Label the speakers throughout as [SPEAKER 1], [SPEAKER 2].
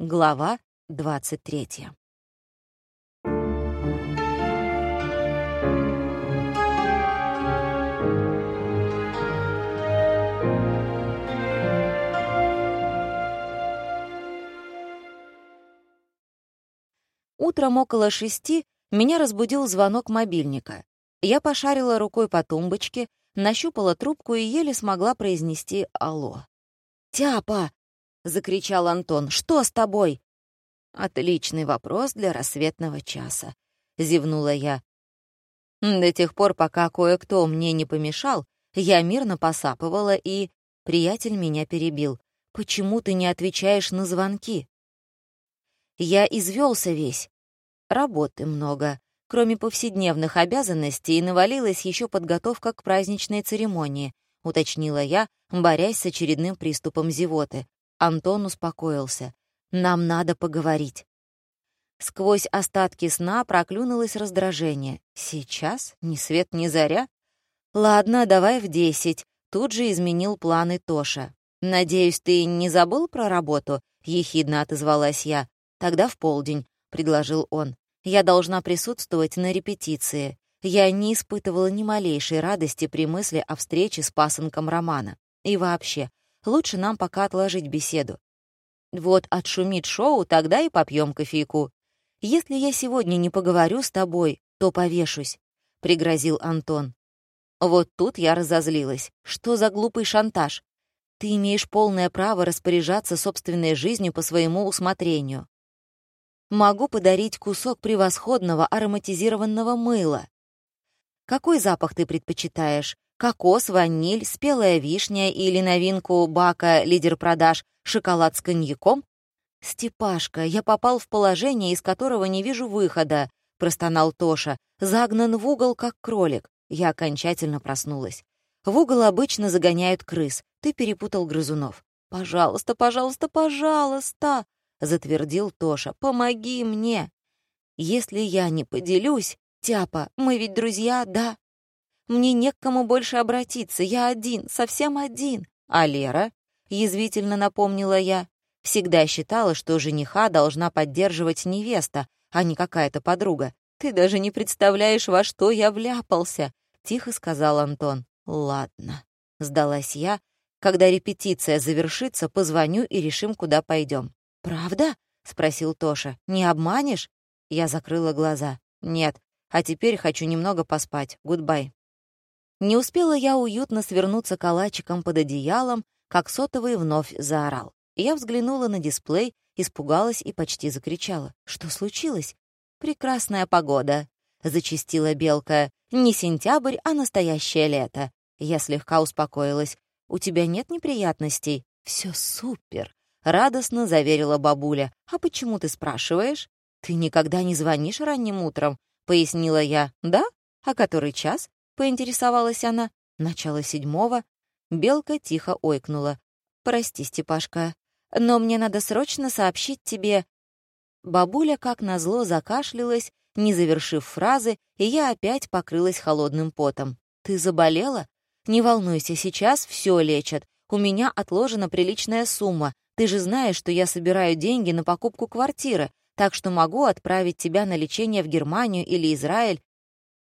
[SPEAKER 1] Глава 23. Утром около шести меня разбудил звонок мобильника. Я пошарила рукой по тумбочке, нащупала трубку и еле смогла произнести «Алло». «Тяпа!» — закричал Антон. «Что с тобой?» «Отличный вопрос для рассветного часа», — зевнула я. До тех пор, пока кое-кто мне не помешал, я мирно посапывала, и приятель меня перебил. «Почему ты не отвечаешь на звонки?» Я извелся весь. Работы много. Кроме повседневных обязанностей, навалилась еще подготовка к праздничной церемонии, уточнила я, борясь с очередным приступом зевоты. Антон успокоился. «Нам надо поговорить». Сквозь остатки сна проклюнулось раздражение. «Сейчас? Ни свет, ни заря?» «Ладно, давай в десять», — тут же изменил планы Тоша. «Надеюсь, ты не забыл про работу?» — ехидно отозвалась я. «Тогда в полдень», — предложил он. «Я должна присутствовать на репетиции. Я не испытывала ни малейшей радости при мысли о встрече с пасынком Романа. И вообще, Лучше нам пока отложить беседу. Вот отшумит шоу, тогда и попьем кофейку. Если я сегодня не поговорю с тобой, то повешусь», — пригрозил Антон. Вот тут я разозлилась. Что за глупый шантаж? Ты имеешь полное право распоряжаться собственной жизнью по своему усмотрению. Могу подарить кусок превосходного ароматизированного мыла. Какой запах ты предпочитаешь? Кокос, ваниль, спелая вишня или новинку бака лидер продаж шоколад с коньяком? «Степашка, я попал в положение, из которого не вижу выхода», — простонал Тоша. «Загнан в угол, как кролик». Я окончательно проснулась. В угол обычно загоняют крыс. Ты перепутал грызунов. «Пожалуйста, пожалуйста, пожалуйста», — затвердил Тоша. «Помоги мне». «Если я не поделюсь, Тяпа, мы ведь друзья, да?» Мне не к кому больше обратиться, я один, совсем один. А Лера, язвительно напомнила я, всегда считала, что жениха должна поддерживать невеста, а не какая-то подруга. Ты даже не представляешь, во что я вляпался, тихо сказал Антон. Ладно, сдалась я. Когда репетиция завершится, позвоню и решим, куда пойдем. Правда? спросил Тоша. Не обманешь? Я закрыла глаза. Нет, а теперь хочу немного поспать. Goodbye. Не успела я уютно свернуться калачиком под одеялом, как сотовый вновь заорал. Я взглянула на дисплей, испугалась и почти закричала. «Что случилось?» «Прекрасная погода», — зачастила белка. «Не сентябрь, а настоящее лето». Я слегка успокоилась. «У тебя нет неприятностей?» «Все супер», — радостно заверила бабуля. «А почему ты спрашиваешь?» «Ты никогда не звонишь ранним утром», — пояснила я. «Да? А который час?» Поинтересовалась она. Начало седьмого. Белка тихо ойкнула. «Прости, Степашка, но мне надо срочно сообщить тебе...» Бабуля, как назло, закашлялась, не завершив фразы, и я опять покрылась холодным потом. «Ты заболела? Не волнуйся, сейчас все лечат. У меня отложена приличная сумма. Ты же знаешь, что я собираю деньги на покупку квартиры, так что могу отправить тебя на лечение в Германию или Израиль.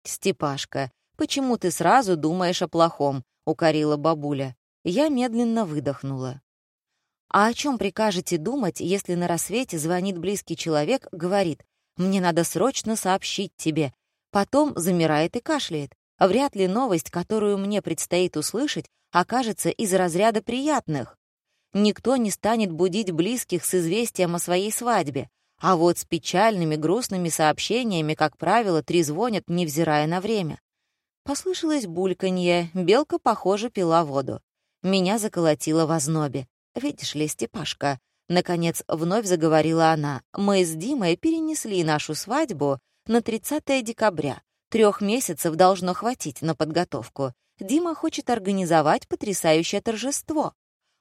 [SPEAKER 1] Степашка, «Почему ты сразу думаешь о плохом?» — укорила бабуля. Я медленно выдохнула. «А о чем прикажете думать, если на рассвете звонит близкий человек, говорит, «Мне надо срочно сообщить тебе», потом замирает и кашляет? Вряд ли новость, которую мне предстоит услышать, окажется из разряда приятных. Никто не станет будить близких с известием о своей свадьбе, а вот с печальными, грустными сообщениями, как правило, трезвонят, невзирая на время. Послышалось бульканье, белка, похоже, пила воду. Меня заколотило в ознобе. «Видишь ли, Степашка», — наконец вновь заговорила она, «мы с Димой перенесли нашу свадьбу на 30 декабря. Трех месяцев должно хватить на подготовку. Дима хочет организовать потрясающее торжество.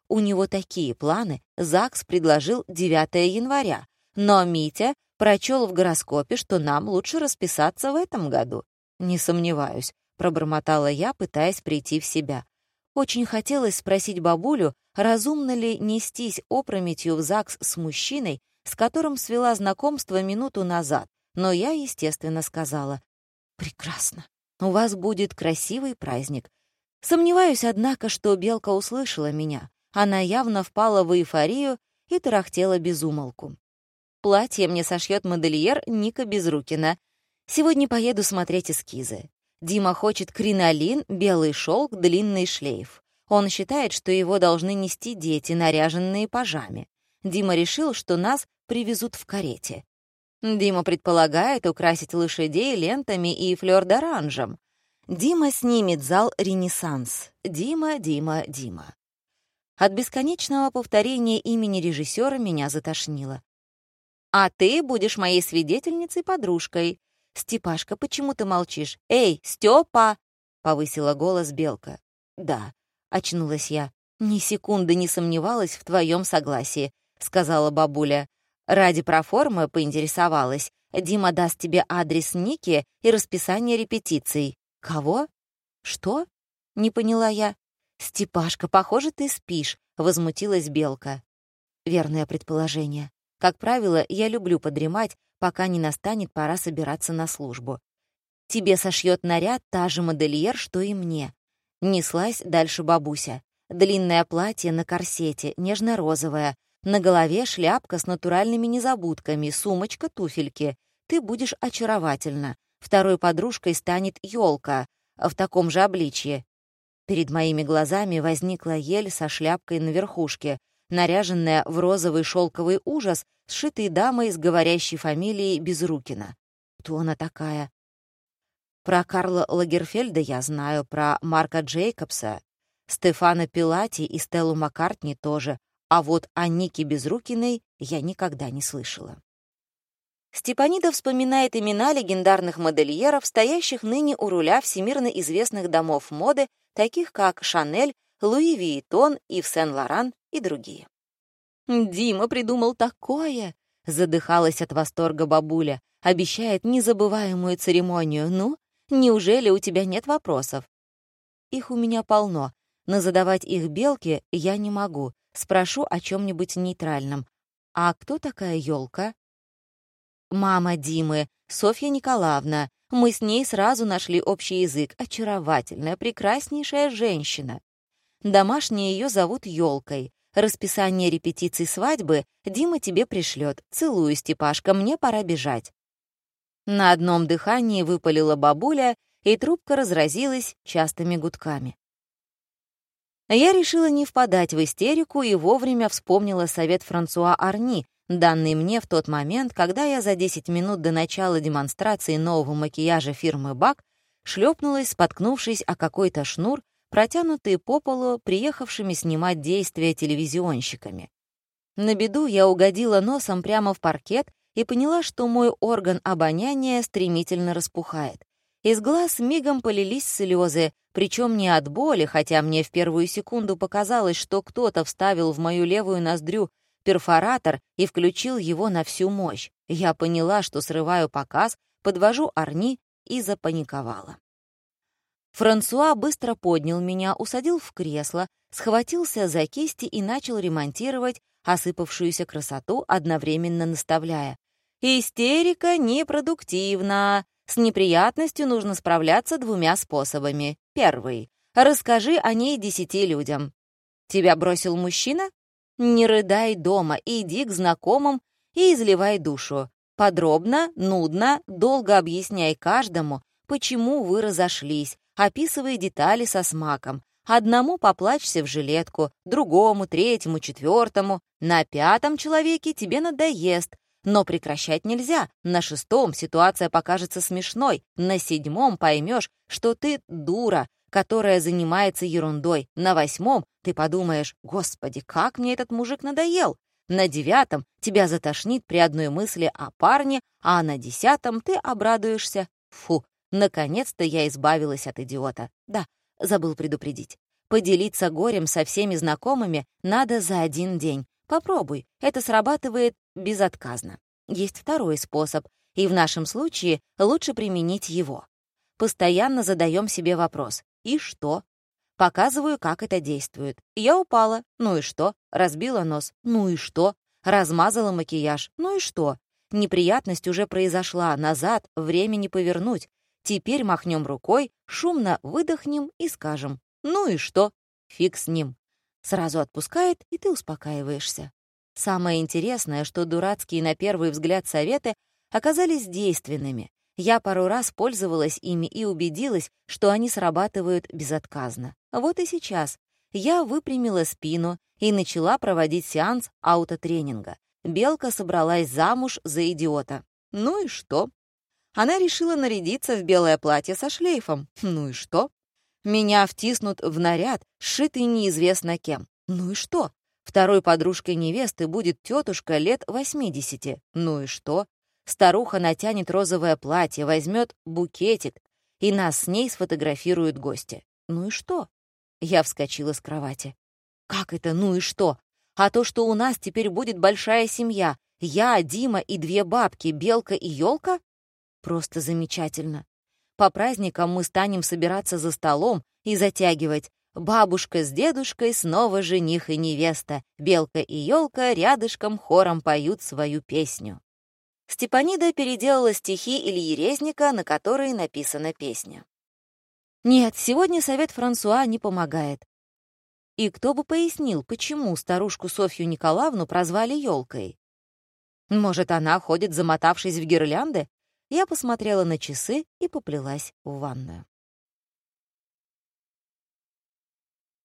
[SPEAKER 1] У него такие планы, ЗАГС предложил 9 января, но Митя прочел в гороскопе, что нам лучше расписаться в этом году. Не сомневаюсь, пробормотала я, пытаясь прийти в себя. Очень хотелось спросить бабулю, разумно ли нестись опрометью в ЗАГС с мужчиной, с которым свела знакомство минуту назад, но я, естественно, сказала «Прекрасно, у вас будет красивый праздник». Сомневаюсь, однако, что Белка услышала меня. Она явно впала в эйфорию и тарахтела без умолку. Платье мне сошьет модельер Ника Безрукина. Сегодня поеду смотреть эскизы. Дима хочет кринолин, белый шелк, длинный шлейф. Он считает, что его должны нести дети, наряженные пажами. Дима решил, что нас привезут в карете. Дима предполагает украсить лошадей лентами и флёр-д'оранжем. Дима снимет зал «Ренессанс». Дима, Дима, Дима. От бесконечного повторения имени режиссера меня затошнило. «А ты будешь моей свидетельницей-подружкой», «Степашка, почему ты молчишь? Эй, Степа!» — повысила голос Белка. «Да», — очнулась я. «Ни секунды не сомневалась в твоем согласии», — сказала бабуля. Ради проформы поинтересовалась. «Дима даст тебе адрес Ники и расписание репетиций». «Кого? Что?» — не поняла я. «Степашка, похоже, ты спишь», — возмутилась Белка. Верное предположение. Как правило, я люблю подремать, пока не настанет пора собираться на службу. Тебе сошьет наряд та же модельер, что и мне. Неслась дальше бабуся. Длинное платье на корсете, нежно-розовое. На голове шляпка с натуральными незабудками, сумочка, туфельки. Ты будешь очаровательна. Второй подружкой станет елка в таком же обличье. Перед моими глазами возникла ель со шляпкой на верхушке, наряженная в розовый шелковый ужас, сшитый дамой с говорящей фамилией Безрукина. Кто она такая? Про Карла Лагерфельда я знаю, про Марка Джейкобса, Стефана Пилати и Стеллу Маккартни тоже, а вот о Нике Безрукиной я никогда не слышала. Степанида вспоминает имена легендарных модельеров, стоящих ныне у руля всемирно известных домов моды, таких как Шанель, Луи Виитон, Ив Сен-Лоран и другие. «Дима придумал такое!» — задыхалась от восторга бабуля. «Обещает незабываемую церемонию. Ну, неужели у тебя нет вопросов?» «Их у меня полно, но задавать их белке я не могу. Спрошу о чем нибудь нейтральном. А кто такая елка? «Мама Димы, Софья Николаевна. Мы с ней сразу нашли общий язык. Очаровательная, прекраснейшая женщина. Домашние ее зовут елкой. Расписание репетиций свадьбы Дима тебе пришлет. Целую, Степашка, мне пора бежать». На одном дыхании выпалила бабуля, и трубка разразилась частыми гудками. Я решила не впадать в истерику и вовремя вспомнила совет Франсуа Арни, данный мне в тот момент, когда я за 10 минут до начала демонстрации нового макияжа фирмы «Бак» шлепнулась, споткнувшись о какой-то шнур, протянутые по полу приехавшими снимать действия телевизионщиками. На беду я угодила носом прямо в паркет и поняла, что мой орган обоняния стремительно распухает. Из глаз мигом полились слезы, причем не от боли, хотя мне в первую секунду показалось, что кто-то вставил в мою левую ноздрю перфоратор и включил его на всю мощь. Я поняла, что срываю показ, подвожу Арни и запаниковала. Франсуа быстро поднял меня, усадил в кресло, схватился за кисти и начал ремонтировать осыпавшуюся красоту, одновременно наставляя. «Истерика непродуктивна. С неприятностью нужно справляться двумя способами. Первый. Расскажи о ней десяти людям. Тебя бросил мужчина? Не рыдай дома, иди к знакомым и изливай душу. Подробно, нудно, долго объясняй каждому, почему вы разошлись, описывая детали со смаком. Одному поплачься в жилетку, другому, третьему, четвертому. На пятом человеке тебе надоест. Но прекращать нельзя. На шестом ситуация покажется смешной. На седьмом поймешь, что ты дура, которая занимается ерундой. На восьмом ты подумаешь, «Господи, как мне этот мужик надоел!» На девятом тебя затошнит при одной мысли о парне, а на десятом ты обрадуешься. Фу, Наконец-то я избавилась от идиота. Да, забыл предупредить. Поделиться горем со всеми знакомыми надо за один день. Попробуй, это срабатывает безотказно. Есть второй способ, и в нашем случае лучше применить его. Постоянно задаем себе вопрос «И что?». Показываю, как это действует. Я упала. Ну и что? Разбила нос. Ну и что? Размазала макияж. Ну и что? Неприятность уже произошла, назад время не повернуть. Теперь махнем рукой, шумно выдохнем и скажем «Ну и что?» Фиг с ним. Сразу отпускает, и ты успокаиваешься. Самое интересное, что дурацкие на первый взгляд советы оказались действенными. Я пару раз пользовалась ими и убедилась, что они срабатывают безотказно. Вот и сейчас. Я выпрямила спину и начала проводить сеанс аутотренинга. Белка собралась замуж за идиота. Ну и что? Она решила нарядиться в белое платье со шлейфом. Ну и что? Меня втиснут в наряд, сшитый неизвестно кем. Ну и что? Второй подружкой невесты будет тетушка лет 80. Ну и что? Старуха натянет розовое платье, возьмет букетик, и нас с ней сфотографируют гости. Ну и что? Я вскочила с кровати. Как это «ну и что»? А то, что у нас теперь будет большая семья. Я, Дима и две бабки, Белка и Ёлка? Просто замечательно. По праздникам мы станем собираться за столом и затягивать «Бабушка с дедушкой, снова жених и невеста, Белка и Ёлка рядышком хором поют свою песню». Степанида переделала стихи Ильи Резника, на которые написана песня. Нет, сегодня совет Франсуа не помогает. И кто бы пояснил, почему старушку Софью Николаевну прозвали елкой? Может, она ходит, замотавшись в гирлянды? Я посмотрела на часы и поплелась в ванную.